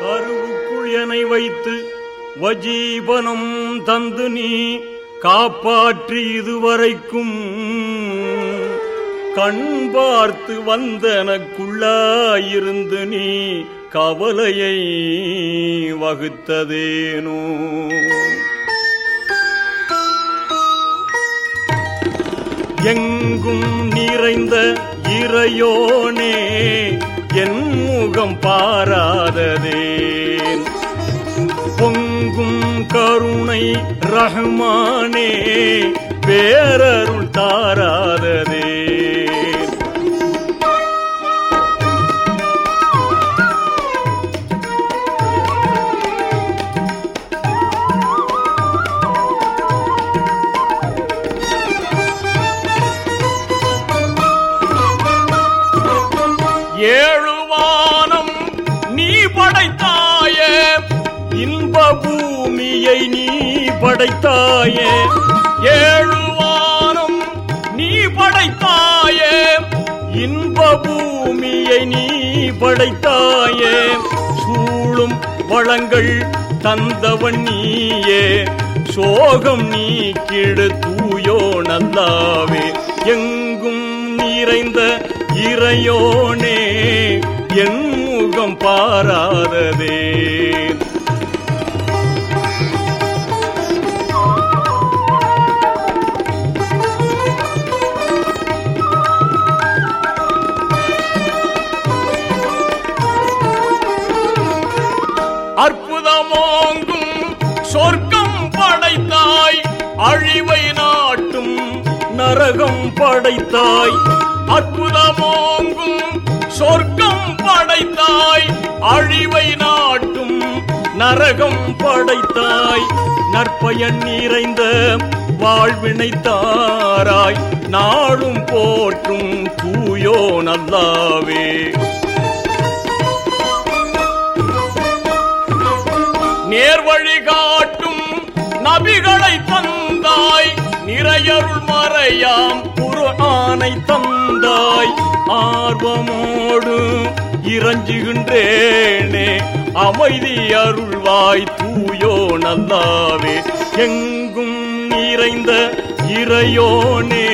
கருவுக்குள் எனை வைத்து வஜீபனம் தந்து நீ காப்பாற்றி இதுவரைக்கும். கண் பார்த்து வந்தனக்குள்ளாயிருந்து நீ கவலையை வகுத்ததேனோ? எங்கும் நிறைந்த இறையோனே என் முகம் பாராததேன் பொங்கும் கருணை ரஹ்மானே பேரருள் தாராததே. ஏழுவானம் படைத்தாயே. இன்ப பூமியை நீ படைத்தாயே. ஏழு ஏழுவானம் நீ படைத்தாயே. இன்ப பூமியை நீ படைத்தாயே. சூழும் வளங்கள் தந்தவன் நீயே. சோகம் நீக்கிடு தூயோ நல்லாவே. எங்கும் நிறைந்த இறையோனே. மாறாததே பாராததே அற்புதமோங்கும் சொர்க்கம் படைத்தாய் அழிவை நாட்டும் நரகம் படைத்தாய். அற்புதமோங்கும் சொர்க்கம் படைத்தாய் அழிவை நாட்டும் நரகம் படைத்தாய். நற்பயன் நிறைந்த வாழ்வினை தாராய் நாளும் போற்றும் தூயோ நல்லாவே. நேர்வழி காட்டும் நபிகளை தந்தாய். நிறையருள் மறையாம் குர்ஆனை தந்தாய். ஆர்வமோடு இறஞ்சுகின்றேனே. அமைதி அருள்வாய் தூயோ நல்லாவே. எங்கும் நிறைந்த இறையோனே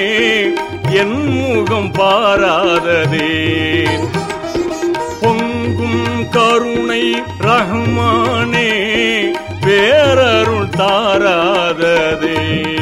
என் முகம் பாராததே. பொங்கும் கருணை ரஹ்மானே பேரருள் தாராததே.